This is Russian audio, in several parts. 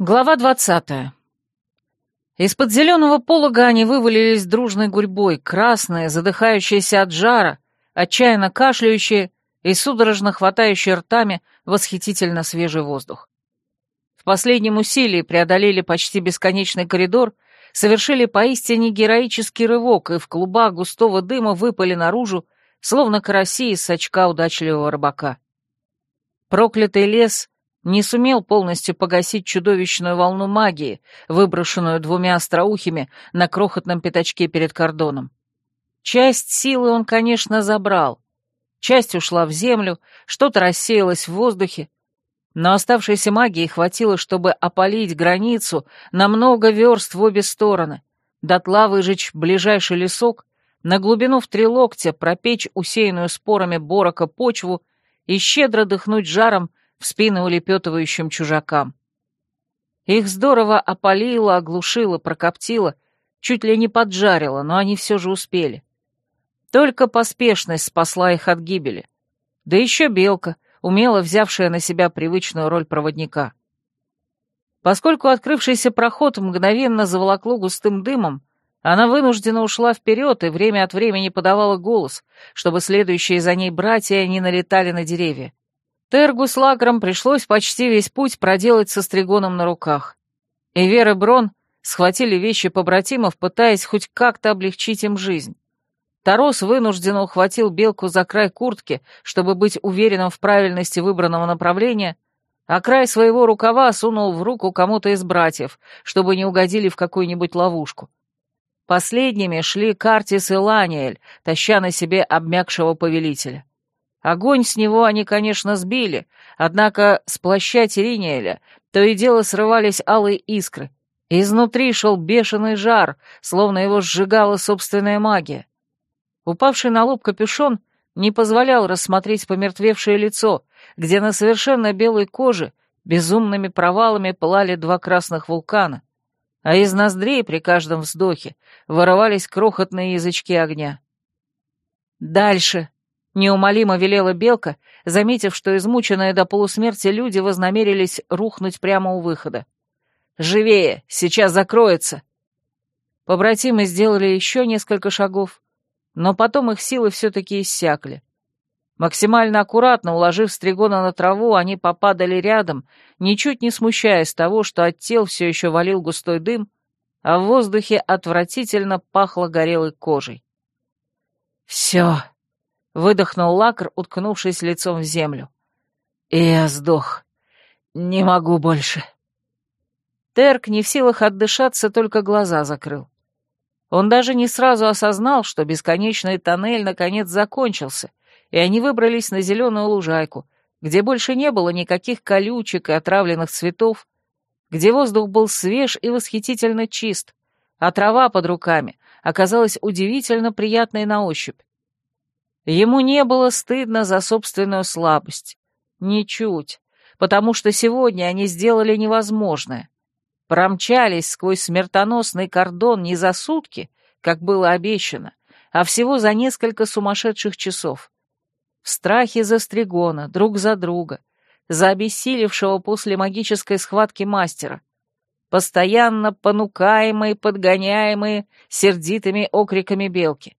Глава двадцатая. Из-под зеленого полога они вывалились дружной гурьбой, красные, задыхающиеся от жара, отчаянно кашляющие и судорожно хватающие ртами восхитительно свежий воздух. В последнем усилии преодолели почти бесконечный коридор, совершили поистине героический рывок и в клубах густого дыма выпали наружу, словно караси из сачка удачливого рыбака. Проклятый лес не сумел полностью погасить чудовищную волну магии, выброшенную двумя остроухими на крохотном пятачке перед кордоном. Часть силы он, конечно, забрал. Часть ушла в землю, что-то рассеялось в воздухе, но оставшейся магии хватило, чтобы опалить границу на много верст в обе стороны, дотла выжечь ближайший лесок, на глубину в три локтя пропечь усеянную спорами борока почву и щедро дыхнуть жаром в спины улепетывающим чужакам. Их здорово опалило, оглушило, прокоптило, чуть ли не поджарило, но они все же успели. Только поспешность спасла их от гибели. Да еще белка, умело взявшая на себя привычную роль проводника. Поскольку открывшийся проход мгновенно заволокло густым дымом, она вынуждена ушла вперед и время от времени подавала голос, чтобы следующие за ней братья не налетали на деревья. Тергу с Лакром пришлось почти весь путь проделать со стригоном на руках. И Вера и Брон схватили вещи побратимов, пытаясь хоть как-то облегчить им жизнь. Тарос вынужденно ухватил белку за край куртки, чтобы быть уверенным в правильности выбранного направления, а край своего рукава сунул в руку кому-то из братьев, чтобы не угодили в какую-нибудь ловушку. Последними шли Картис и Ланиэль, таща на себе обмякшего повелителя. Огонь с него они, конечно, сбили, однако с плаща Териниэля то и дело срывались алые искры. Изнутри шел бешеный жар, словно его сжигала собственная магия. Упавший на лоб капюшон не позволял рассмотреть помертвевшее лицо, где на совершенно белой коже безумными провалами пылали два красных вулкана, а из ноздрей при каждом вздохе вырывались крохотные язычки огня. «Дальше!» Неумолимо велела Белка, заметив, что измученные до полусмерти люди вознамерились рухнуть прямо у выхода. «Живее! Сейчас закроется!» Побратимы сделали еще несколько шагов, но потом их силы все-таки иссякли. Максимально аккуратно уложив Стригона на траву, они попадали рядом, ничуть не смущаясь того, что от тел все еще валил густой дым, а в воздухе отвратительно пахло горелой кожей. «Все!» Выдохнул Лакр, уткнувшись лицом в землю. И я сдох. Не могу больше. Терк не в силах отдышаться, только глаза закрыл. Он даже не сразу осознал, что бесконечный тоннель наконец закончился, и они выбрались на зеленую лужайку, где больше не было никаких колючек и отравленных цветов, где воздух был свеж и восхитительно чист, а трава под руками оказалась удивительно приятной на ощупь. Ему не было стыдно за собственную слабость. Ничуть, потому что сегодня они сделали невозможное. Промчались сквозь смертоносный кордон не за сутки, как было обещано, а всего за несколько сумасшедших часов. В страхе за Стригона, друг за друга, за обессилевшего после магической схватки мастера, постоянно понукаемые, подгоняемые сердитыми окриками белки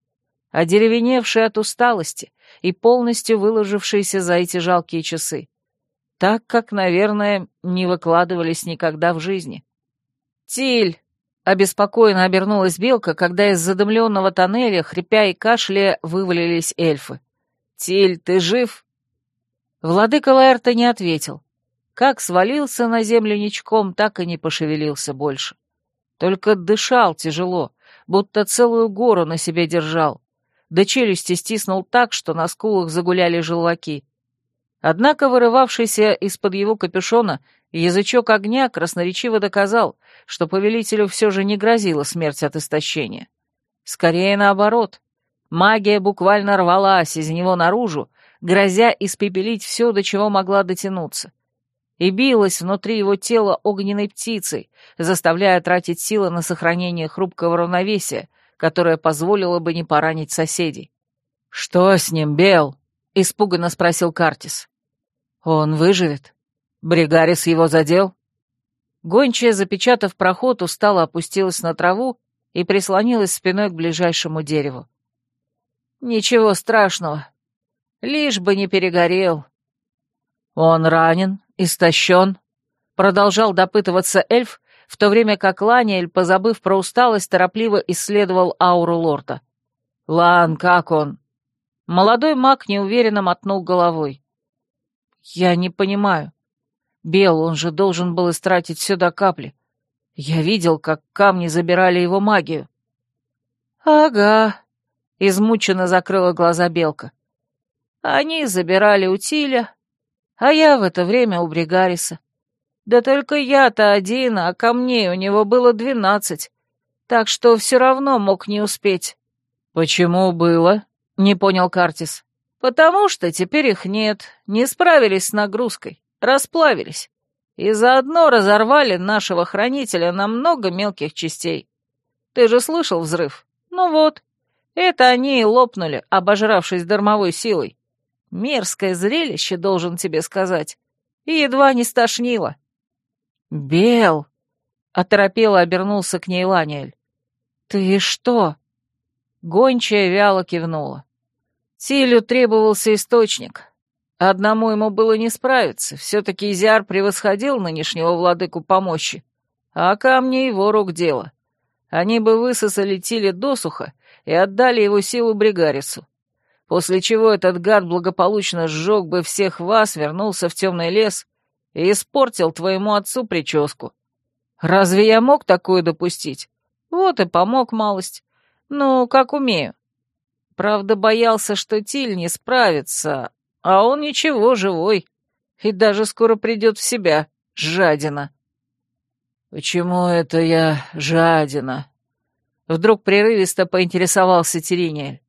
одеревеневшие от усталости и полностью выложившиеся за эти жалкие часы. Так, как, наверное, не выкладывались никогда в жизни. «Тиль!» — обеспокоенно обернулась Белка, когда из задымленного тоннеля, хрипя и кашляя, вывалились эльфы. «Тиль, ты жив?» Владыка Лаэрта не ответил. Как свалился на землю ничком, так и не пошевелился больше. Только дышал тяжело, будто целую гору на себе держал да челюсти стиснул так, что на скулах загуляли желваки. Однако вырывавшийся из-под его капюшона язычок огня красноречиво доказал, что повелителю все же не грозила смерть от истощения. Скорее наоборот. Магия буквально рвалась из него наружу, грозя испепелить все, до чего могла дотянуться. И билась внутри его тела огненной птицей, заставляя тратить силы на сохранение хрупкого равновесия, которая позволила бы не поранить соседей. «Что с ним, Бел?» — испуганно спросил Картис. «Он выживет? Бригарис его задел?» Гончая, запечатав проход, устало опустилась на траву и прислонилась спиной к ближайшему дереву. «Ничего страшного. Лишь бы не перегорел». «Он ранен, истощен», — продолжал допытываться эльф, в то время как Ланиэль, позабыв про усталость, торопливо исследовал ауру лорда. «Лан, как он?» Молодой маг неуверенно мотнул головой. «Я не понимаю. Бел, он же должен был истратить все до капли. Я видел, как камни забирали его магию». «Ага», — измученно закрыла глаза Белка. «Они забирали у Тиля, а я в это время у Бригариса. Да только я-то один, а камней у него было двенадцать, так что все равно мог не успеть». «Почему было?» — не понял Картис. «Потому что теперь их нет, не справились с нагрузкой, расплавились, и заодно разорвали нашего хранителя на много мелких частей. Ты же слышал взрыв? Ну вот, это они и лопнули, обожравшись дармовой силой. Мерзкое зрелище, должен тебе сказать, и едва не стошнило». «Бел!» — оторопело обернулся к ней Ланиэль. «Ты что?» Гончая вяло кивнула. Тилю требовался источник. Одному ему было не справиться, все-таки Изиар превосходил нынешнего владыку по мощи, а камни его рук дело. Они бы высосали Тиле досуха и отдали его силу Бригарису, после чего этот гад благополучно сжег бы всех вас, вернулся в темный лес и испортил твоему отцу прическу. Разве я мог такое допустить? Вот и помог малость. Ну, как умею. Правда, боялся, что Тиль не справится, а он ничего, живой. И даже скоро придет в себя, жадина. «Почему это я жадина?» Вдруг прерывисто поинтересовался Теринель.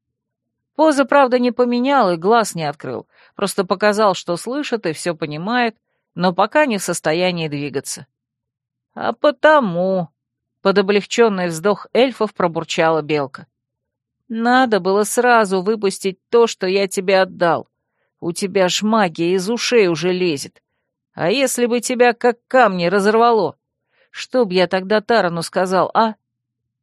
Поза, правда, не поменял и глаз не открыл, просто показал, что слышит и все понимает, но пока не в состоянии двигаться. «А потому...» — под облегченный вздох эльфов пробурчала белка. Надо было сразу выпустить то, что я тебе отдал. У тебя ж магия из ушей уже лезет. А если бы тебя как камни разорвало? Что б я тогда Тарану сказал, а?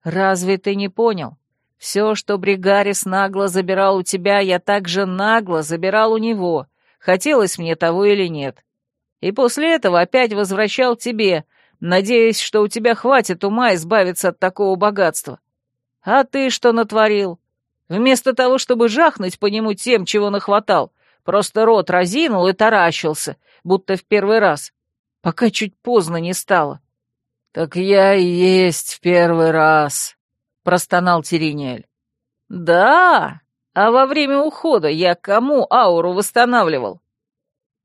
Разве ты не понял? Все, что Бригарис нагло забирал у тебя, я также нагло забирал у него, хотелось мне того или нет. И после этого опять возвращал тебе, надеясь, что у тебя хватит ума избавиться от такого богатства. А ты что натворил? Вместо того, чтобы жахнуть по нему тем, чего нахватал, просто рот разинул и таращился, будто в первый раз, пока чуть поздно не стало. «Так я и есть в первый раз», — простонал Теринель. «Да, а во время ухода я кому ауру восстанавливал?»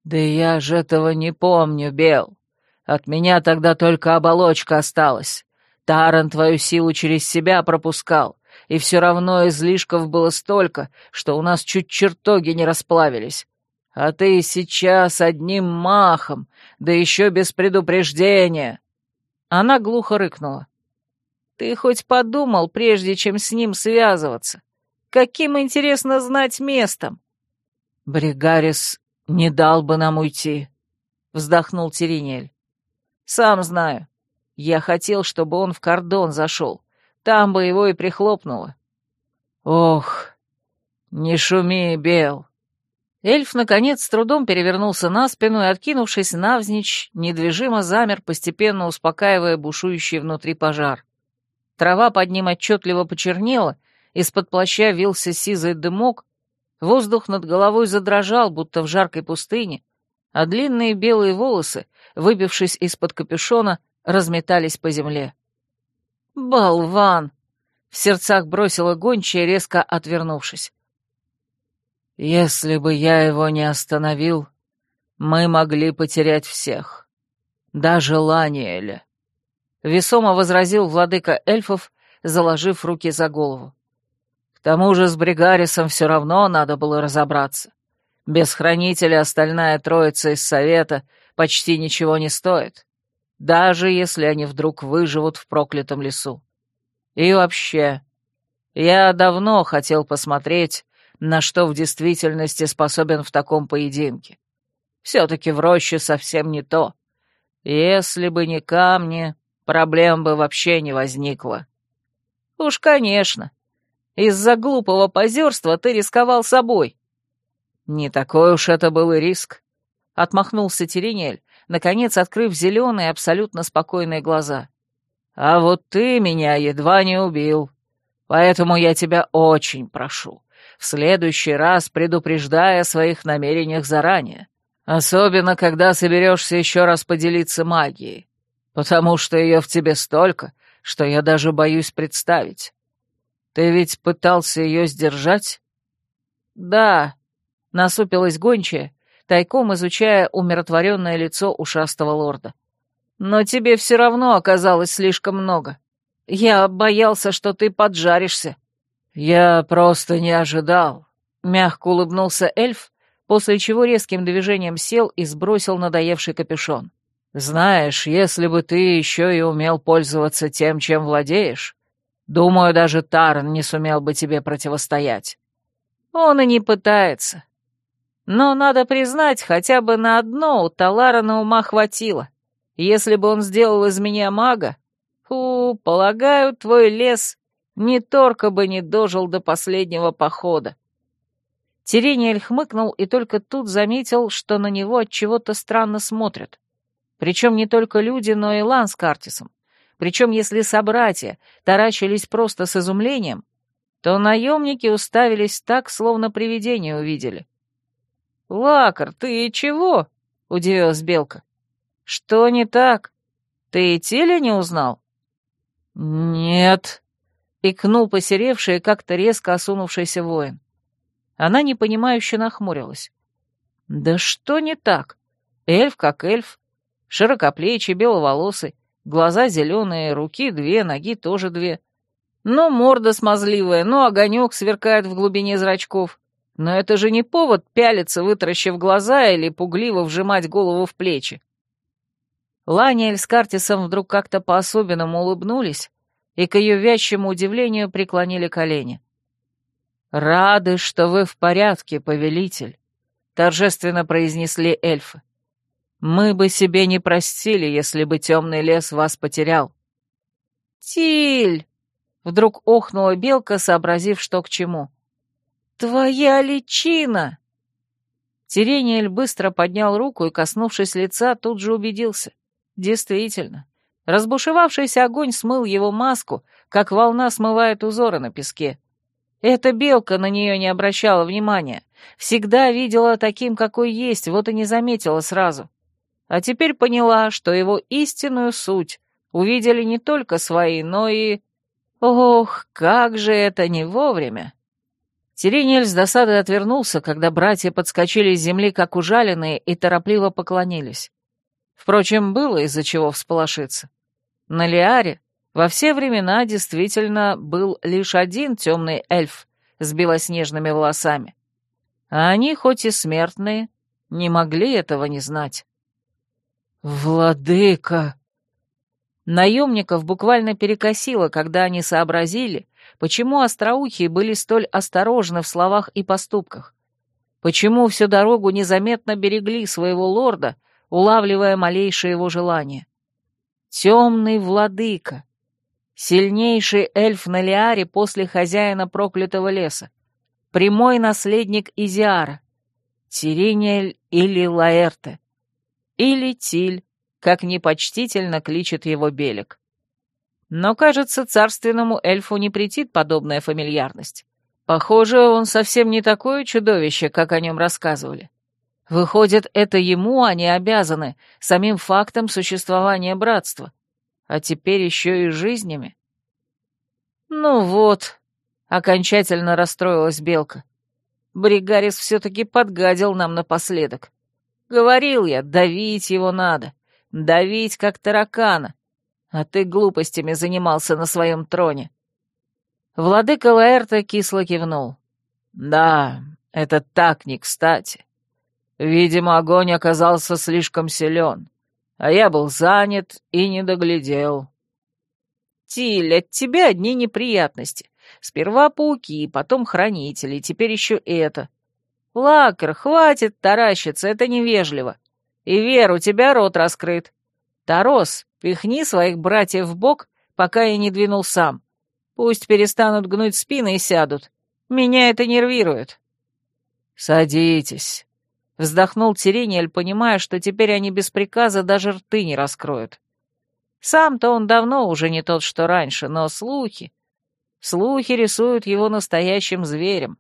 «Да я же этого не помню, Бел. От меня тогда только оболочка осталась. Таран твою силу через себя пропускал, и все равно излишков было столько, что у нас чуть чертоги не расплавились. А ты сейчас одним махом, да еще без предупреждения. Она глухо рыкнула. Ты хоть подумал, прежде чем с ним связываться? Каким интересно знать местом? Бригарис не дал бы нам уйти, вздохнул Теринель. Сам знаю. Я хотел, чтобы он в кордон зашел. Там бы его и прихлопнуло. Ох, не шуми, Бел. Эльф, наконец, с трудом перевернулся на спину и, откинувшись навзничь, недвижимо замер, постепенно успокаивая бушующий внутри пожар. Трава под ним отчетливо почернела, из-под плаща вился сизый дымок, воздух над головой задрожал, будто в жаркой пустыне, а длинные белые волосы, выбившись из-под капюшона, разметались по земле. «Болван!» — в сердцах бросила гончая, резко отвернувшись. «Если бы я его не остановил, мы могли потерять всех. Даже Ланиэля», — весомо возразил владыка эльфов, заложив руки за голову. «К тому же с Бригарисом все равно надо было разобраться. Без хранителя остальная троица из совета почти ничего не стоит даже если они вдруг выживут в проклятом лесу. И вообще, я давно хотел посмотреть, на что в действительности способен в таком поединке. Все-таки в роще совсем не то. Если бы не камни, проблем бы вообще не возникло. Уж, конечно. Из-за глупого позерства ты рисковал собой. Не такой уж это был и риск. Отмахнулся Теренель, наконец открыв зеленые, абсолютно спокойные глаза. А вот ты меня едва не убил. Поэтому я тебя очень прошу, в следующий раз предупреждай о своих намерениях заранее. Особенно, когда соберешься еще раз поделиться магией. Потому что ее в тебе столько, что я даже боюсь представить. Ты ведь пытался ее сдержать? Да, насупилась гончая, тайком изучая умиротворенное лицо ушастого лорда. Но тебе все равно оказалось слишком много. Я боялся, что ты поджаришься. Я просто не ожидал. Мягко улыбнулся эльф, после чего резким движением сел и сбросил надоевший капюшон. «Знаешь, если бы ты еще и умел пользоваться тем, чем владеешь, думаю, даже Тарн не сумел бы тебе противостоять. Он и не пытается. Но, надо признать, хотя бы на одно у Талара на ума хватило. Если бы он сделал из меня мага, фу, полагаю, твой лес не торка бы не дожил до последнего похода. Терениэль хмыкнул и только тут заметил, что на него от чего-то странно смотрят. Причем не только люди, но и Лан с Картисом. Причем если собратья таращились просто с изумлением, то наемники уставились так, словно привидение увидели. «Лакар, ты чего?» — удивилась Белка. «Что не так? Ты и Тиля не узнал?» «Нет», — икнул посеревший как-то резко осунувшийся воин. Она непонимающе нахмурилась. «Да что не так? Эльф как эльф. Широкоплечий, беловолосый, глаза зеленые, руки две, ноги тоже две. Ну, морда смазливая, ну, огонек сверкает в глубине зрачков. Но это же не повод пялиться, вытаращив глаза или пугливо вжимать голову в плечи. Ланиэль с Картисом вдруг как-то по-особенному улыбнулись и, к ее вящему удивлению, преклонили колени. «Рады, что вы в порядке, повелитель», — торжественно произнесли эльфы. «Мы бы себе не простили, если бы темный лес вас потерял». «Тиль!» — вдруг охнула белка, сообразив, что к чему. «Твоя личина!» Терениэль быстро поднял руку и, коснувшись лица, тут же убедился. Действительно, разбушевавшийся огонь смыл его маску, как волна смывает узоры на песке. Эта белка на нее не обращала внимания. Всегда видела таким, какой есть, вот и не заметила сразу. А теперь поняла, что его истинную суть увидели не только свои, но и... Ох, как же это не вовремя! Сиренель с досадой отвернулся, когда братья подскочили с земли, как ужаленные, и торопливо поклонились. Впрочем, было из-за чего всполошиться. На Лиаре во все времена действительно был лишь один темный эльф с белоснежными волосами. А они, хоть и смертные, не могли этого не знать. «Владыка!» Наемников буквально перекосило, когда они сообразили, почему остроухие были столь осторожны в словах и поступках. Почему всю дорогу незаметно берегли своего лорда, улавливая малейшее его желание. Темный владыка, Сильнейший эльф на Лиаре после хозяина проклятого леса. Прямой наследник Изиара. Тиринель или Лаэрте. Или Тиль, как непочтительно кличет его Белик. Но, кажется, царственному эльфу не претит подобная фамильярность. Похоже, он совсем не такое чудовище, как о нем рассказывали. Выходит, это ему они обязаны, самим фактом существования братства а теперь еще и жизнями. Ну вот, окончательно расстроилась Белка. Бригарис все-таки подгадил нам напоследок. Говорил я, давить его надо, давить как таракана, а ты глупостями занимался на своем троне. Владыка Лаэрта кисло кивнул. Да, это так не кстати. Видимо, огонь оказался слишком силен а я был занят и не доглядел. Тиль, от тебя одни неприятности. Сперва пауки, потом хранители, теперь еще это. Лакер, хватит таращиться, это невежливо. И Вер, у тебя рот раскрыт. Тарос, пихни своих братьев в бок, пока я не двинул сам. Пусть перестанут гнуть спины и сядут. Меня это нервирует». «Садитесь», — вздохнул Терениэль, понимая, что теперь они без приказа даже рты не раскроют. Сам-то он давно уже не тот, что раньше, но слухи... Слухи рисуют его настоящим зверем.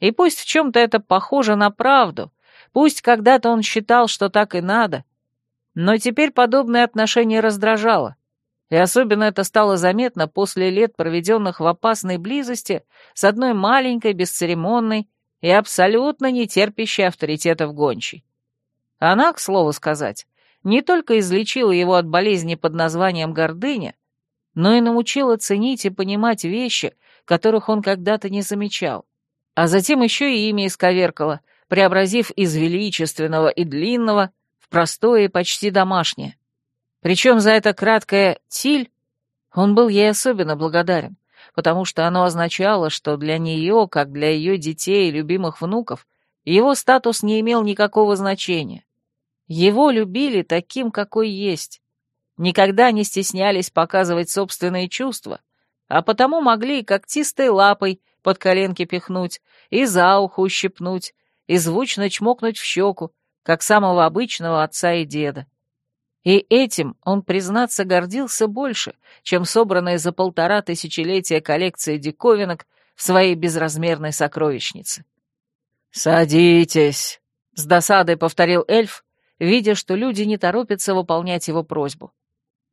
И пусть в чем-то это похоже на правду, пусть когда-то он считал, что так и надо, но теперь подобное отношение раздражало. И особенно это стало заметно после лет, проведенных в опасной близости с одной маленькой, бесцеремонной и абсолютно не терпящей авторитетов гончей. Она, к слову сказать, не только излечила его от болезни под названием гордыня, но и научила ценить и понимать вещи, которых он когда-то не замечал. А затем еще и имя исковеркала, преобразив из величественного и длинного в простое и почти домашнее. Причем за это краткое «тиль» он был ей особенно благодарен, потому что оно означало, что для нее, как для ее детей и любимых внуков, его статус не имел никакого значения. Его любили таким, какой есть. Никогда не стеснялись показывать собственные чувства, а потому могли когтистой лапой под коленки пихнуть, и за ухо ущипнуть, и звучно чмокнуть в щеку, как самого обычного отца и деда. И этим он, признаться, гордился больше, чем собранная за полтора тысячелетия коллекция диковинок в своей безразмерной сокровищнице. «Садитесь», — с досадой повторил эльф, видя, что люди не торопятся выполнять его просьбу.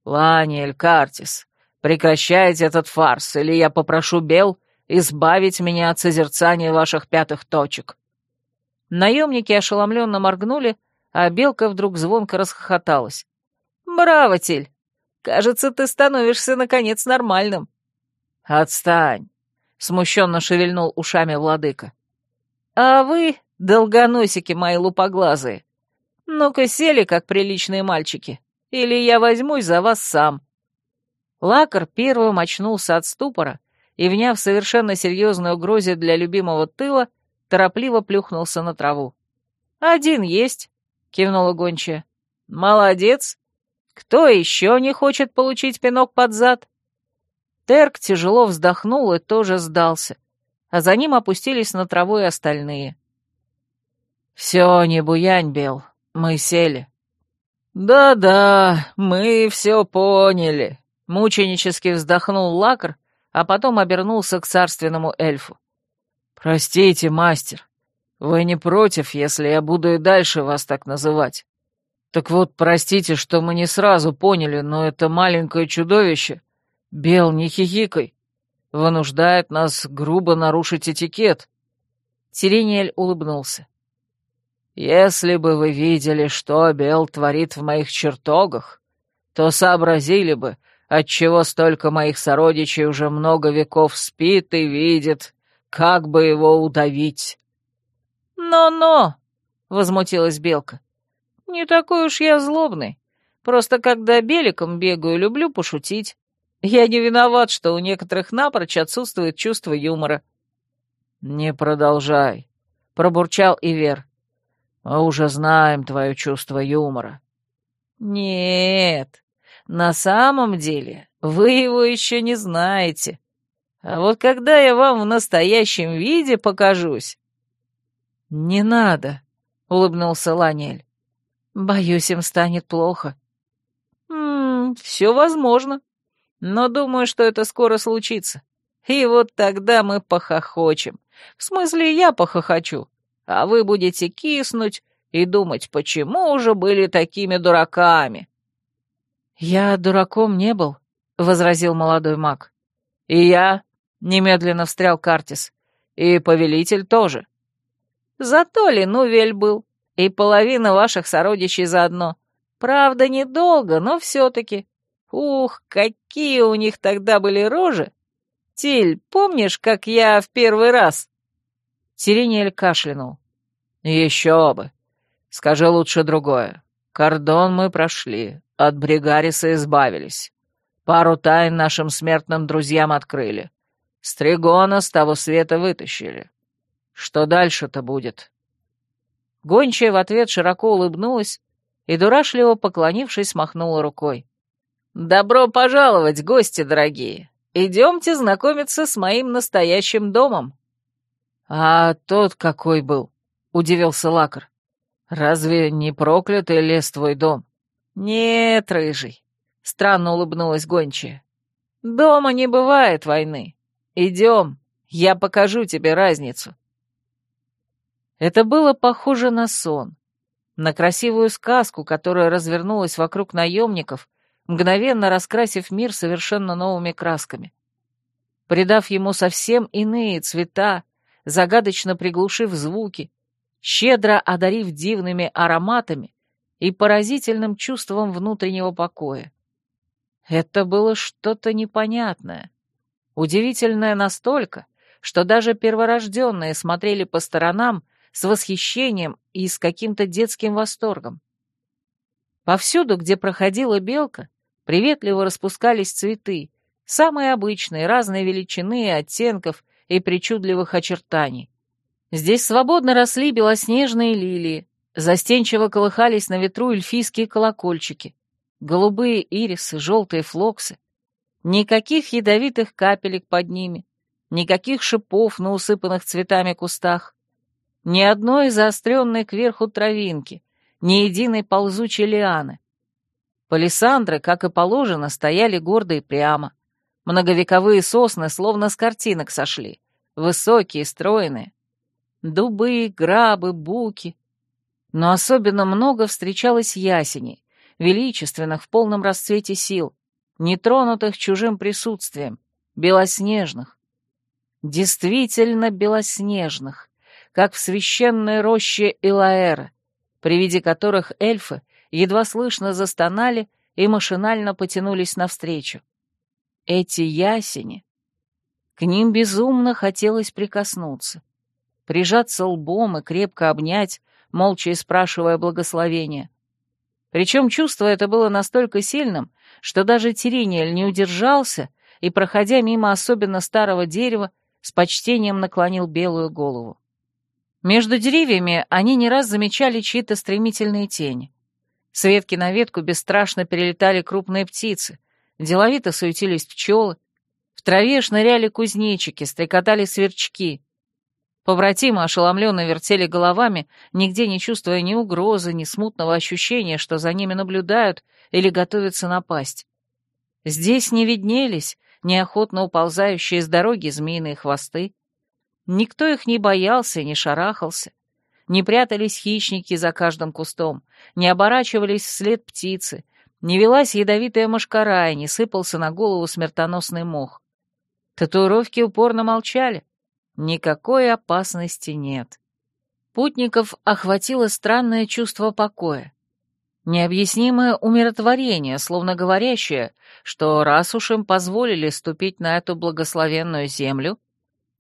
«Ланиэль Картис, прекращайте этот фарс, или я попрошу Бел избавить меня от созерцания ваших пятых точек». Наемники ошеломленно моргнули, а Белка вдруг звонко расхохоталась. «Браво, Тиль! Кажется, ты становишься, наконец, нормальным». «Отстань!» — смущенно шевельнул ушами владыка. «А вы, долгоносики мои лупоглазые, ну-ка сели, как приличные мальчики, или я возьмусь за вас сам». Лакар первым очнулся от ступора и, вняв совершенно серьезной угрозе для любимого тыла, торопливо плюхнулся на траву. «Один есть», — кивнула гончая. «Молодец. Кто еще не хочет получить пинок под зад?» Терк тяжело вздохнул и тоже сдался, а за ним опустились на траву и остальные. «Все, не буянь, Бел, мы сели». «Да-да, мы все поняли», — мученически вздохнул Лакр, а потом обернулся к царственному эльфу. «Простите, мастер, вы не против, если я буду и дальше вас так называть? Так вот, простите, что мы не сразу поняли, но это маленькое чудовище, Бел, не хихикай, вынуждает нас грубо нарушить этикет». Сирениэль улыбнулся. Если бы вы видели, что Бел творит в моих чертогах, то сообразили бы, отчего столько моих сородичей уже много веков спит и видит, как бы его удавить. «Но-но!» — возмутилась Белка. «Не такой уж я злобный. Просто когда беликом бегаю, люблю пошутить. Я не виноват, что у некоторых напрочь отсутствует чувство юмора». «Не продолжай», — пробурчал Ивер. Мы уже знаем твое чувство юмора». «Нет, на самом деле вы его еще не знаете. А вот когда я вам в настоящем виде покажусь...» «Не надо», — улыбнулся Ланель. «Боюсь, им станет плохо». «Ммм, все возможно. Но думаю, что это скоро случится. И вот тогда мы похохочем. В смысле, я похохочу а вы будете киснуть и думать, почему уже были такими дураками». «Я дураком не был», — возразил молодой маг. «И я», — немедленно встрял Картис, — «и повелитель тоже». «Зато Ленувель был, и половина ваших сородичей заодно. Правда, недолго, но все-таки. Ух, какие у них тогда были рожи! Тиль, помнишь, как я в первый раз...» Сирениэль кашлянул. «Еще бы. Скажи лучше другое. Кордон мы прошли, от Бригариса избавились. Пару тайн нашим смертным друзьям открыли. Стригона с того света вытащили. Что дальше-то будет?» Гончая в ответ широко улыбнулась, и, дурашливо поклонившись, махнула рукой. «Добро пожаловать, гости дорогие! Идемте знакомиться с моим настоящим домом!» «А тот какой был?» — удивился Лакар. «Разве не проклятый лес твой дом?» «Нет, рыжий», — странно улыбнулась гончая. «Дома не бывает войны. Идем, я покажу тебе разницу». Это было похоже на сон, на красивую сказку, которая развернулась вокруг наемников, мгновенно раскрасив мир совершенно новыми красками. Придав ему совсем иные цвета, загадочно приглушив звуки, щедро одарив дивными ароматами и поразительным чувством внутреннего покоя. Это было что-то непонятное, удивительное настолько, что даже перворожденные смотрели по сторонам с восхищением и с каким-то детским восторгом. Повсюду, где проходила белка, приветливо распускались цветы, самые обычные, разной величины оттенков и причудливых очертаний. Здесь свободно росли белоснежные лилии, застенчиво колыхались на ветру эльфийские колокольчики, голубые ирисы, желтые флоксы. Никаких ядовитых капелек под ними, никаких шипов на усыпанных цветами кустах, ни одной заостренной кверху травинки, ни единой ползучей лианы. Палисандры, как и положено, стояли гордо и прямо. Многовековые сосны словно с картинок сошли, высокие, стройные дубы, грабы, буки. Но особенно много встречалось ясеней, величественных в полном расцвете сил, нетронутых чужим присутствием, белоснежных. Действительно белоснежных, как в священной роще Илаэра, при виде которых эльфы едва слышно застонали и машинально потянулись навстречу. Эти ясени... К ним безумно хотелось прикоснуться прижаться лбом и крепко обнять, молча и спрашивая благословения. Причем чувство это было настолько сильным, что даже Терениэль не удержался и, проходя мимо особенно старого дерева, с почтением наклонил белую голову. Между деревьями они не раз замечали чьи-то стремительные тени. С ветки на ветку бесстрашно перелетали крупные птицы, деловито суетились пчелы, в траве шныряли кузнечики, стрекотали сверчки — Побратимы ошеломленно вертели головами, нигде не чувствуя ни угрозы, ни смутного ощущения, что за ними наблюдают или готовятся напасть. Здесь не виднелись неохотно уползающие с дороги змеиные хвосты. Никто их не боялся и не шарахался. Не прятались хищники за каждым кустом, не оборачивались вслед птицы, не велась ядовитая мошкара и не сыпался на голову смертоносный мох. Татуировки упорно молчали, Никакой опасности нет. Путников охватило странное чувство покоя. Необъяснимое умиротворение, словно говорящее, что раз уж им позволили ступить на эту благословенную землю,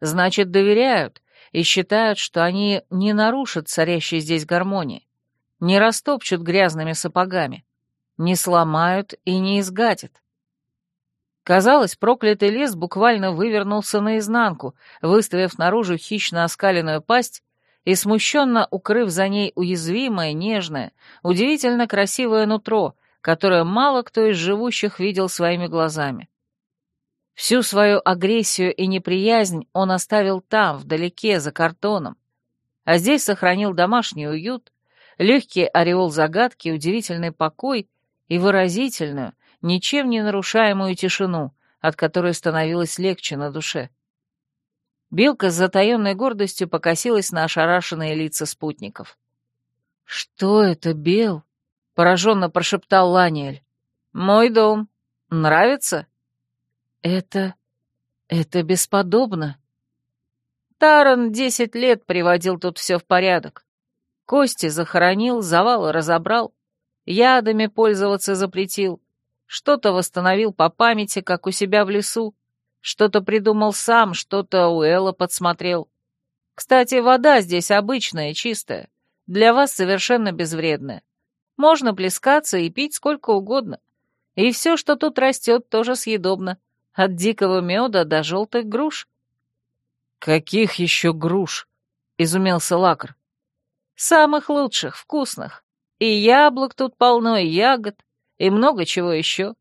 значит, доверяют и считают, что они не нарушат царящей здесь гармонии, не растопчут грязными сапогами, не сломают и не изгадят. Казалось, проклятый лес буквально вывернулся наизнанку, выставив наружу хищно оскаленную пасть и смущенно укрыв за ней уязвимое, нежное, удивительно красивое нутро, которое мало кто из живущих видел своими глазами. Всю свою агрессию и неприязнь он оставил там, вдалеке, за картоном, а здесь сохранил домашний уют, легкий ореол загадки, удивительный покой и выразительную, ничем не нарушаемую тишину, от которой становилось легче на душе. Белка с затаенной гордостью покосилась на ошарашенные лица спутников. «Что это, Бел?» — пораженно прошептал Ланиэль. «Мой дом. Нравится?» «Это... это бесподобно». Таран десять лет приводил тут все в порядок. Кости захоронил, завалы разобрал, ядами пользоваться запретил, что-то восстановил по памяти, как у себя в лесу, что-то придумал сам, что-то у Элла подсмотрел. Кстати, вода здесь обычная, чистая, для вас совершенно безвредная. Можно плескаться и пить сколько угодно. И все, что тут растет, тоже съедобно, от дикого меда до желтых груш. «Каких еще груш?» — изумился Лакр. «Самых лучших, вкусных. И яблок тут полно, и ягод, и много чего еще.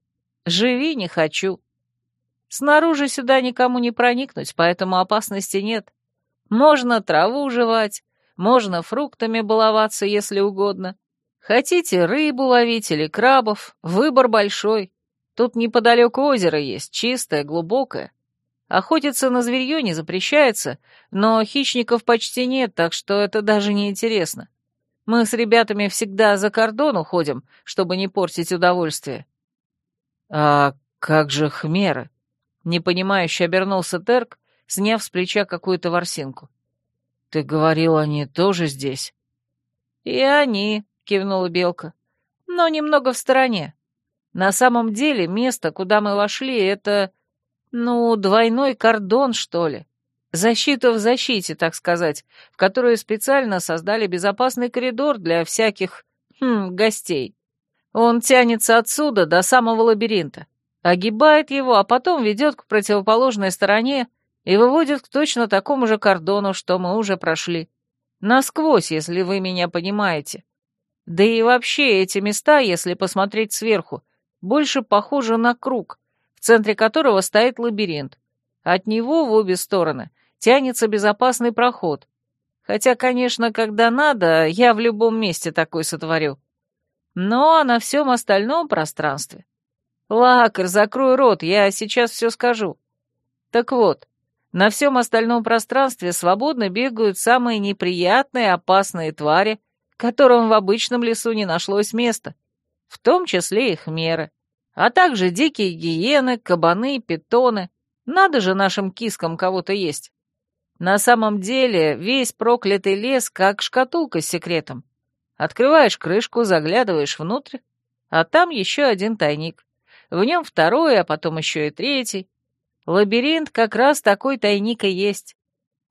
Живи не хочу. Снаружи сюда никому не проникнуть, поэтому опасности нет. Можно траву жевать, можно фруктами баловаться, если угодно. Хотите рыбу ловить или крабов, выбор большой. Тут неподалеку озеро есть, чистое, глубокое. Охотиться на зверье не запрещается, но хищников почти нет, так что это даже не интересно. Мы с ребятами всегда за кордон уходим, чтобы не портить удовольствие. А как же хмеры? Непонимающе обернулся Терк, сняв с плеча какую-то ворсинку. Ты говорил, они тоже здесь? И они, кивнула Белка, но немного в стороне. На самом деле место, куда мы вошли, это, ну, двойной кордон, что ли. Защита в защите, так сказать, в которую специально создали безопасный коридор для всяких, хм, гостей. Он тянется отсюда до самого лабиринта, огибает его, а потом ведет к противоположной стороне и выводит к точно такому же кордону, что мы уже прошли. Насквозь, если вы меня понимаете. Да и вообще эти места, если посмотреть сверху, больше похожи на круг, в центре которого стоит лабиринт. От него в обе стороны тянется безопасный проход. Хотя, конечно, когда надо, я в любом месте такой сотворю. Но на всем остальном пространстве. Лакар, закрой рот, я сейчас все скажу. Так вот, на всем остальном пространстве свободно бегают самые неприятные, опасные твари, которым в обычном лесу не нашлось места, в том числе и хмеры, а также дикие гиены, кабаны, питоны. Надо же нашим кискам кого-то есть. На самом деле весь проклятый лес как шкатулка с секретом. Открываешь крышку, заглядываешь внутрь, а там еще один тайник. В нем второй, а потом еще и третий. Лабиринт как раз такой тайник и есть.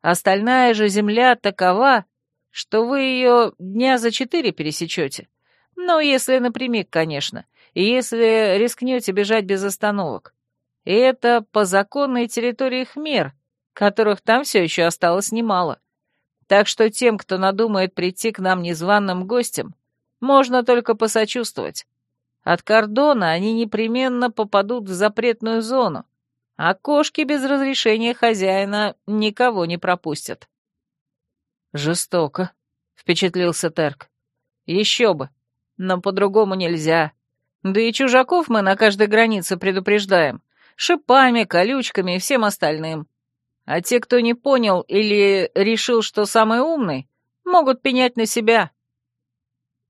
Остальная же земля такова, что вы ее дня за четыре пересечете. Ну, если напрямик, конечно, и если рискнете бежать без остановок. Это по законной территории Хмер, которых там все еще осталось немало. Так что тем, кто надумает прийти к нам незваным гостям, можно только посочувствовать. От кордона они непременно попадут в запретную зону, а кошки без разрешения хозяина никого не пропустят. «Жестоко», — впечатлился Терк. «Еще бы, но по-другому нельзя. Да и чужаков мы на каждой границе предупреждаем, шипами, колючками и всем остальным. А те, кто не понял или решил, что самый умный, могут пенять на себя.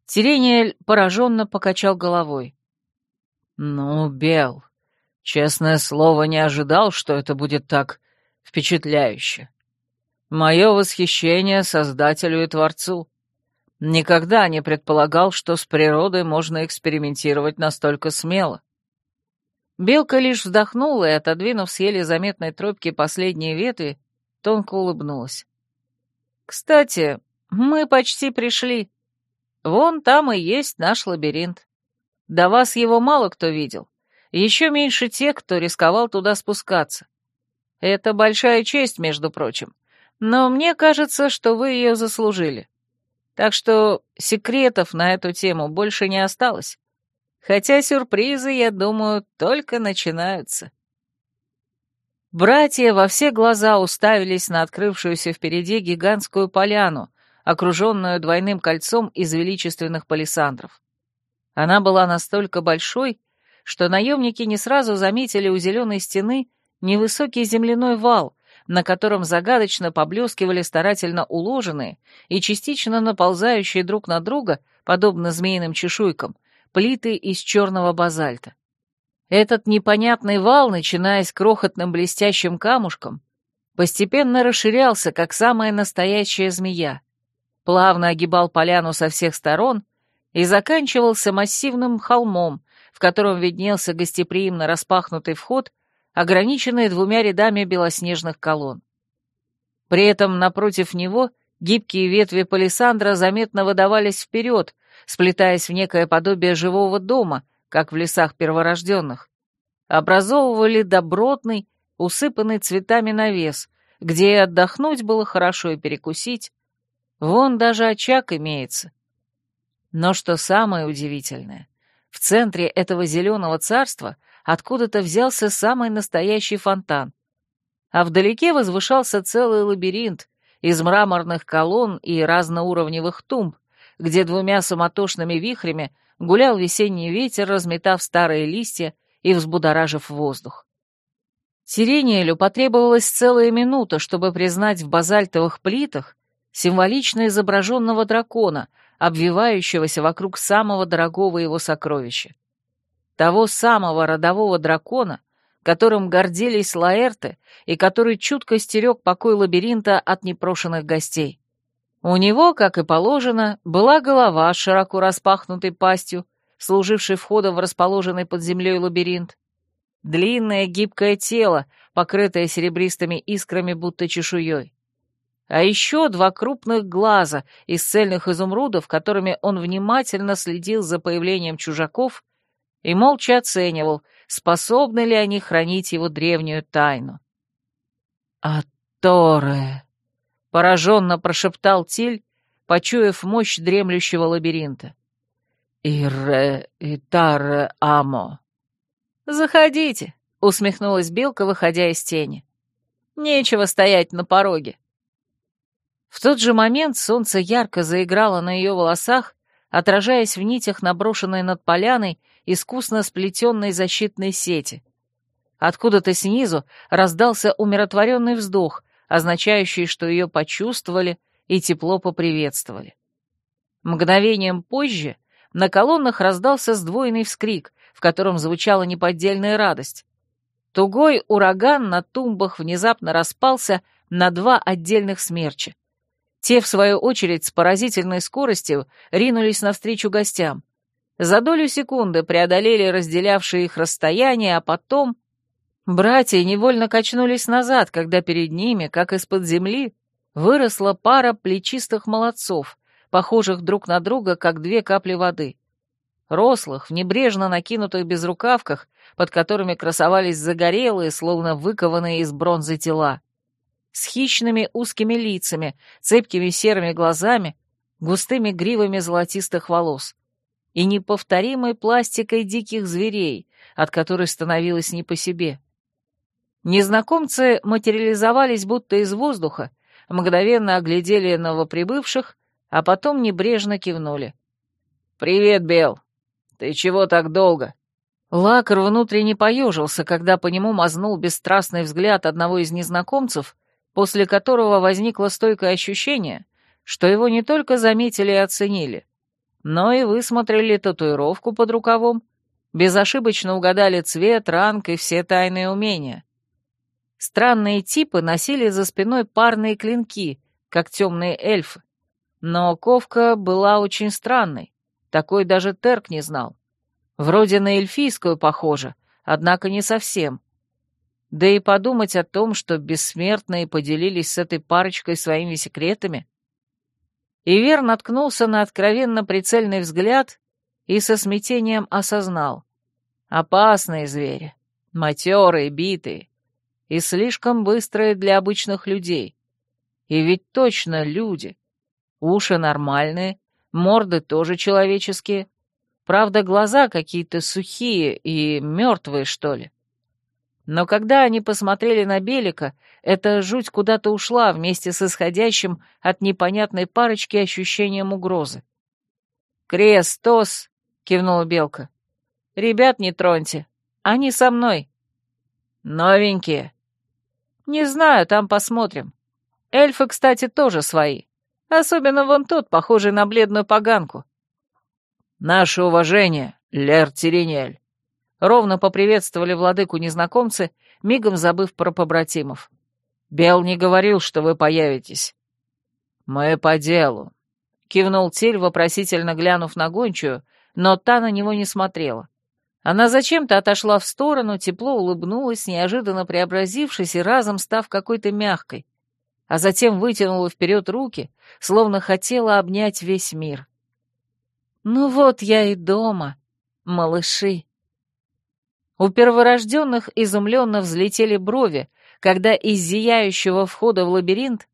Тирениэль пораженно покачал головой. «Ну, Бел, честное слово, не ожидал, что это будет так впечатляюще. Мое восхищение Создателю и Творцу. Никогда не предполагал, что с природой можно экспериментировать настолько смело. Белка лишь вздохнула и, отодвинув с еле заметной тропки последние ветви, тонко улыбнулась. «Кстати, мы почти пришли. Вон там и есть наш лабиринт. До вас его мало кто видел. Еще меньше тех, кто рисковал туда спускаться. Это большая честь, между прочим. Но мне кажется, что вы ее заслужили. Так что секретов на эту тему больше не осталось. Хотя сюрпризы, я думаю, только начинаются. Братья во все глаза уставились на открывшуюся впереди гигантскую поляну, окруженную двойным кольцом из величественных палисандров. Она была настолько большой, что наемники не сразу заметили у зеленой стены невысокий земляной вал, на котором загадочно поблескивали старательно уложенные и частично наползающие друг на друга, подобно змеиным чешуйкам, плиты из черного базальта. Этот непонятный вал, начиная с крохотным блестящим камушком, постепенно расширялся, как самая настоящая змея, плавно огибал поляну со всех сторон и заканчивался массивным холмом, в котором виднелся гостеприимно распахнутый вход, ограниченный двумя рядами белоснежных колонн. При этом напротив него гибкие ветви палисандра заметно выдавались вперед, сплетаясь в некое подобие живого дома, как в лесах перворожденных, образовывали добротный, усыпанный цветами навес, где и отдохнуть было хорошо, и перекусить. Вон даже очаг имеется. Но что самое удивительное, в центре этого зеленого царства откуда-то взялся самый настоящий фонтан, а вдалеке возвышался целый лабиринт из мраморных колонн и разноуровневых тумб, где двумя суматошными вихрями гулял весенний ветер, разметав старые листья и взбудоражив воздух. Сирениелю потребовалась целая минута, чтобы признать в базальтовых плитах символично изображенного дракона, обвивающегося вокруг самого дорогого его сокровища. Того самого родового дракона, которым гордились лаэрты и который чутко стерег покой лабиринта от непрошенных гостей. У него, как и положено, была голова с широко распахнутой пастью, служившей входом в расположенный под землей лабиринт, длинное гибкое тело, покрытое серебристыми искрами, будто чешуей. А еще два крупных глаза из цельных изумрудов, которыми он внимательно следил за появлением чужаков и молча оценивал, способны ли они хранить его древнюю тайну. «Аторе!» — пораженно прошептал Тиль, почуяв мощь дремлющего лабиринта. «Ире итаре амо!» «Заходите», — усмехнулась Белка, выходя из тени. «Нечего стоять на пороге». В тот же момент солнце ярко заиграло на ее волосах, отражаясь в нитях, наброшенной над поляной, искусно сплетенной защитной сети. Откуда-то снизу раздался умиротворенный вздох, означающий, что ее почувствовали и тепло поприветствовали. Мгновением позже на колоннах раздался сдвоенный вскрик, в котором звучала неподдельная радость. Тугой ураган на тумбах внезапно распался на два отдельных смерча. Те, в свою очередь, с поразительной скоростью ринулись навстречу гостям. За долю секунды преодолели разделявшие их расстояние, а потом... Братья невольно качнулись назад, когда перед ними, как из-под земли, выросла пара плечистых молодцов, похожих друг на друга, как две капли воды. Рослых, в небрежно накинутых безрукавках, под которыми красовались загорелые, словно выкованные из бронзы тела, с хищными узкими лицами, цепкими серыми глазами, густыми гривами золотистых волос и неповторимой пластикой диких зверей, от которой становилось не по себе. Незнакомцы материализовались будто из воздуха, мгновенно оглядели новоприбывших, а потом небрежно кивнули. «Привет, Бел!» «Ты чего так долго?» Лакар внутренне поежился, когда по нему мазнул бесстрастный взгляд одного из незнакомцев, после которого возникло стойкое ощущение, что его не только заметили и оценили, но и высмотрели татуировку под рукавом, безошибочно угадали цвет, ранг и все тайные умения. Странные типы носили за спиной парные клинки, как темные эльфы, но ковка была очень странной. Такой даже Терк не знал. Вроде на эльфийскую похоже, однако не совсем. Да и подумать о том, что бессмертные поделились с этой парочкой своими секретами. Ивер наткнулся на откровенно прицельный взгляд и со смятением осознал. Опасные звери, матерые, битые и слишком быстрые для обычных людей. И ведь точно люди. Уши нормальные, морды тоже человеческие. Правда, глаза какие-то сухие и мертвые, что ли. Но когда они посмотрели на Белика, эта жуть куда-то ушла вместе с исходящим от непонятной парочки ощущением угрозы. «Крестос!» — кивнула Белка. «Ребят не троньте. Они со мной». «Новенькие?» «Не знаю, там посмотрим. Эльфы, кстати, тоже свои. Особенно вон тот, похожий на бледную поганку. «Наше уважение, Лер Теренель!» Ровно поприветствовали владыку незнакомцы, мигом забыв про побратимов. «Бел не говорил, что вы появитесь». «Мы по делу», — кивнул Тиль, вопросительно глянув на гончую, но та на него не смотрела. Она зачем-то отошла в сторону, тепло улыбнулась, неожиданно преобразившись и разом став какой-то мягкой, а затем вытянула вперед руки, словно хотела обнять весь мир. «Ну вот я и дома, малыши». У перворожденных изумленно взлетели брови, когда из зияющего входа в лабиринт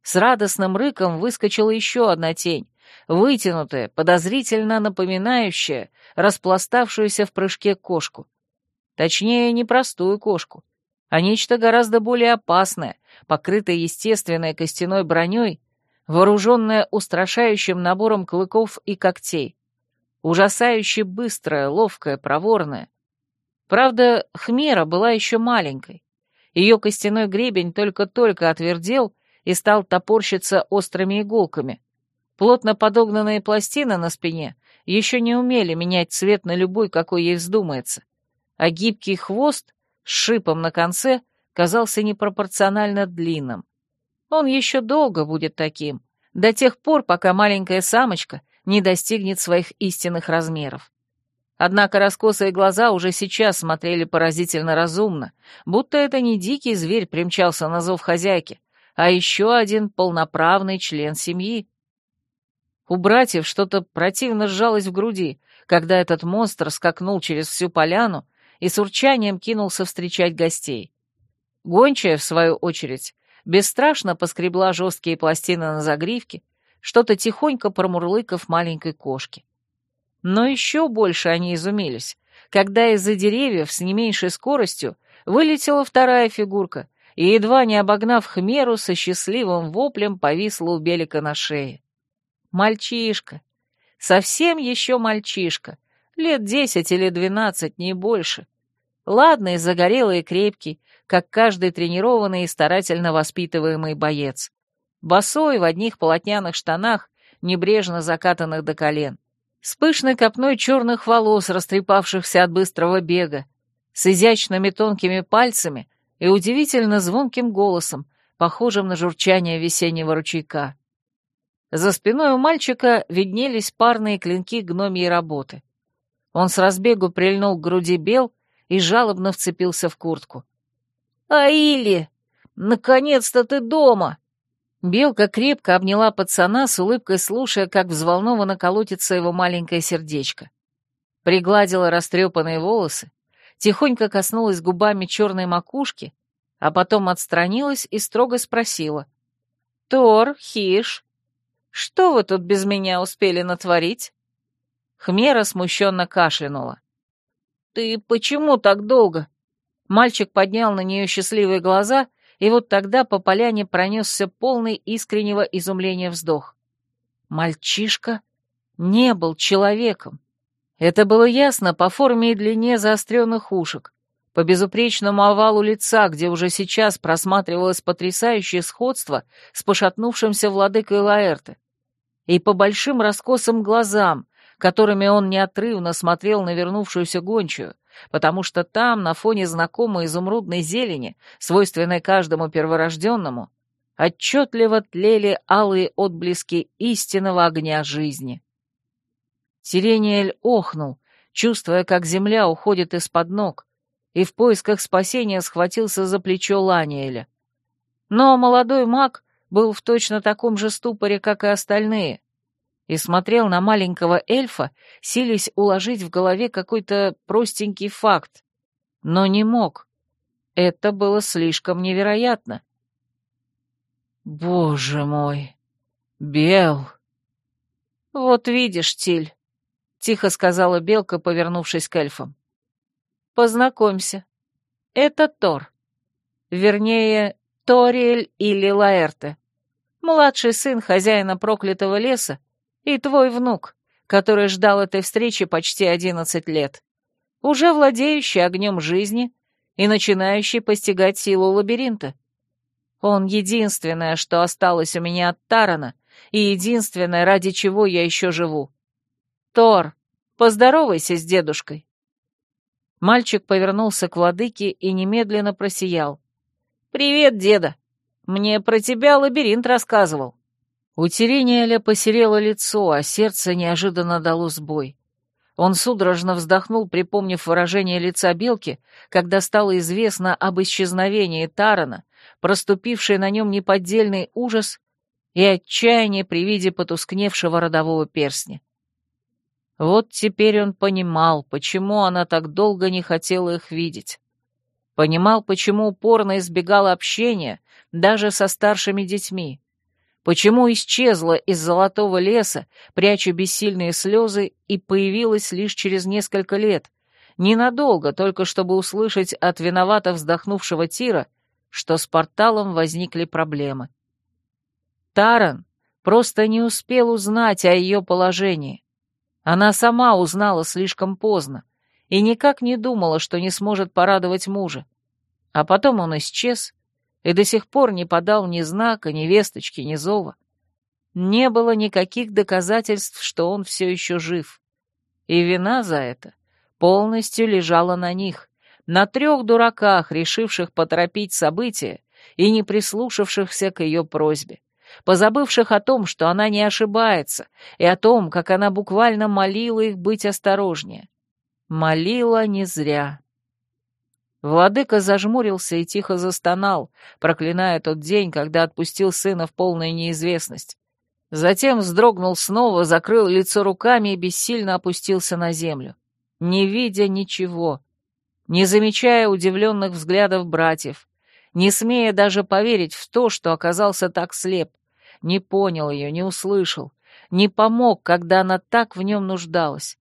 с радостным рыком выскочила еще одна тень, вытянутое, подозрительно напоминающее распластавшуюся в прыжке кошку. Точнее, не простую кошку, а нечто гораздо более опасное, покрытое естественной костяной броней, вооруженное устрашающим набором клыков и когтей. Ужасающе быстрая, ловкая, проворная. Правда, Хмера была еще маленькой. Ее костяной гребень только-только отвердел и стал топорщиться острыми иголками. Плотно подогнанные пластины на спине еще не умели менять цвет на любой, какой ей вздумается. А гибкий хвост с шипом на конце казался непропорционально длинным. Он еще долго будет таким, до тех пор, пока маленькая самочка не достигнет своих истинных размеров. Однако раскосые глаза уже сейчас смотрели поразительно разумно, будто это не дикий зверь примчался на зов хозяйки, а еще один полноправный член семьи. У братьев что-то противно сжалось в груди, когда этот монстр скакнул через всю поляну и с урчанием кинулся встречать гостей. Гончая, в свою очередь, бесстрашно поскребла жесткие пластины на загривке, что-то тихонько промурлыков маленькой кошки. Но еще больше они изумились, когда из-за деревьев с не меньшей скоростью вылетела вторая фигурка и, едва не обогнав хмеру, со счастливым воплем повисла у Белика на шее. Мальчишка. Совсем еще мальчишка. Лет десять или двенадцать, не больше. Ладный, загорелый и крепкий, как каждый тренированный и старательно воспитываемый боец. Босой в одних полотняных штанах, небрежно закатанных до колен. С пышной копной черных волос, растрепавшихся от быстрого бега. С изящными тонкими пальцами и удивительно звонким голосом, похожим на журчание весеннего ручейка. За спиной у мальчика виднелись парные клинки гномьей работы. Он с разбегу прильнул к груди бел и жалобно вцепился в куртку. «Аили! Наконец-то ты дома!» Белка крепко обняла пацана с улыбкой, слушая, как взволнованно колотится его маленькое сердечко. Пригладила растрепанные волосы, тихонько коснулась губами черной макушки, а потом отстранилась и строго спросила. «Тор, Хиш, что вы тут без меня успели натворить?» Хмера смущенно кашлянула. «Ты почему так долго?» Мальчик поднял на нее счастливые глаза, и вот тогда по поляне пронесся полный искреннего изумления вздох. Мальчишка не был человеком. Это было ясно по форме и длине заостренных ушек, по безупречному овалу лица, где уже сейчас просматривалось потрясающее сходство с пошатнувшимся владыкой Лаэрты и по большим раскосым глазам, которыми он неотрывно смотрел на вернувшуюся гончую, потому что там, на фоне знакомой изумрудной зелени, свойственной каждому перворожденному, отчетливо тлели алые отблески истинного огня жизни. Сирениэль охнул, чувствуя, как земля уходит из-под ног, и в поисках спасения схватился за плечо Ланиэля. Но молодой маг был в точно таком же ступоре, как и остальные, и смотрел на маленького эльфа, силясь уложить в голове какой-то простенький факт, но не мог. Это было слишком невероятно. «Боже мой! Бел!» «Вот видишь, Тиль», — тихо сказала Белка, повернувшись к эльфам. «Познакомься. Это Тор. Вернее, Ториэль или Лаэрте младший сын хозяина проклятого леса и твой внук, который ждал этой встречи почти одиннадцать лет, уже владеющий огнем жизни и начинающий постигать силу лабиринта. Он единственное, что осталось у меня от Тарана, и единственное, ради чего я еще живу. Тор, поздоровайся с дедушкой. Мальчик повернулся к владыке и немедленно просиял. «Привет, деда!» Мне про тебя лабиринт рассказывал». У Терениэля посерело лицо, а сердце неожиданно дало сбой. Он судорожно вздохнул, припомнив выражение лица Белки, когда стало известно об исчезновении Тарана, проступивший на нем неподдельный ужас и отчаяние при виде потускневшего родового перстня. Вот теперь он понимал, почему она так долго не хотела их видеть. Понимал, почему упорно избегал общения даже со старшими детьми. Почему исчезла из золотого леса, пряча бессильные слезы, и появилась лишь через несколько лет, ненадолго, только чтобы услышать от виновато вздохнувшего Тира, что с порталом возникли проблемы. Таран просто не успел узнать о ее положении. Она сама узнала слишком поздно и никак не думала, что не сможет порадовать мужа. А потом он исчез и до сих пор не подал ни знака, ни весточки, ни зова. Не было никаких доказательств, что он все еще жив. И вина за это полностью лежала на них, на трех дураках, решивших поторопить события и не прислушавшихся к ее просьбе, позабывших о том, что она не ошибается, и о том, как она буквально молила их быть осторожнее. Молила не зря. Владыка зажмурился и тихо застонал, проклиная тот день, когда отпустил сына в полную неизвестность. Затем вздрогнул снова, закрыл лицо руками и бессильно опустился на землю, не видя ничего, не замечая удивленных взглядов братьев, не смея даже поверить в то, что оказался так слеп, не понял ее, не услышал, не помог, когда она так в нем нуждалась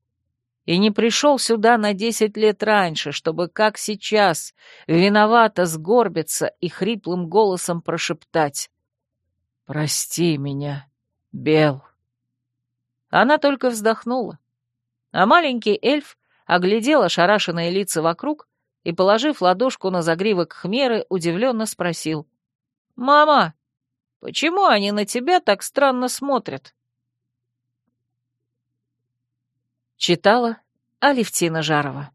и не пришел сюда на десять лет раньше, чтобы, как сейчас, виновато сгорбиться и хриплым голосом прошептать «Прости меня, Бел». Она только вздохнула, а маленький эльф оглядел ошарашенные лица вокруг и, положив ладошку на загривок хмеры, удивленно спросил «Мама, почему они на тебя так странно смотрят?» Читала Алевтина Жарова